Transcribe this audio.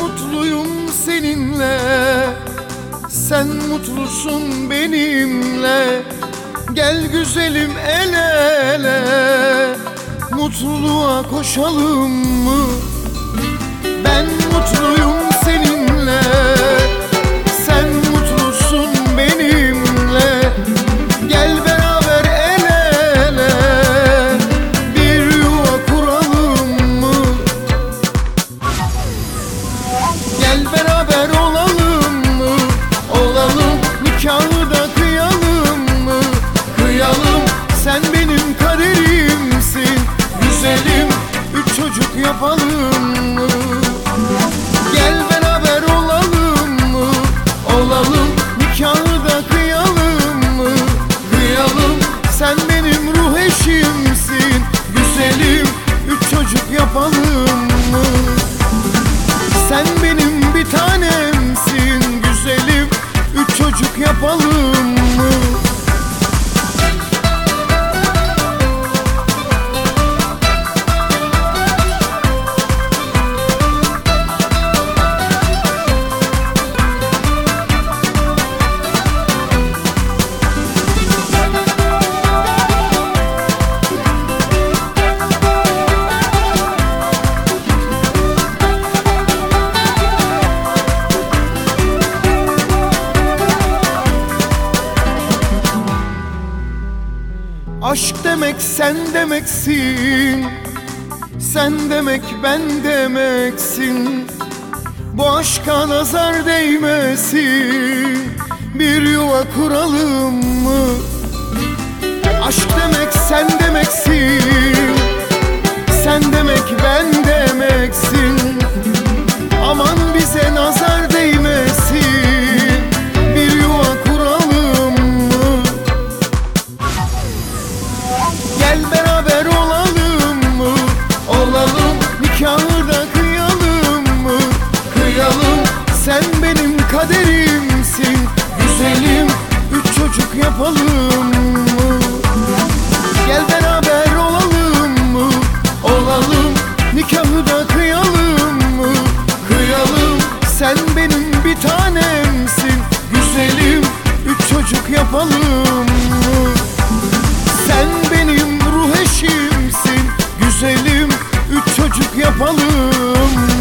mutluyum seninle Sen mutlusun benimle Gel güzelim el ele Mutluluğa koşalım mı? Ben mutluyum Güzelim üç çocuk yapalım mı? Gel beraber olalım mı? Olalım nikahı da kıyalım mı? Kıyalım sen benim ruh eşimsin Güzelim üç çocuk yapalım mı? Sen benim bir tanemsin güzelim Üç çocuk yapalım Aşk demek sen demeksin. Sen demek ben demeksin. Bu aşka nazar değmesin. Bir yuva kuralım mı? Aşk demek sen demeksin nikahı kıyalım mı? Kıyalım sen benim bir tanemsin Güzelim üç çocuk yapalım mı? Sen benim ruh eşimsin Güzelim üç çocuk yapalım mı?